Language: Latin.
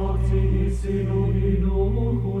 Dominus, in illuminum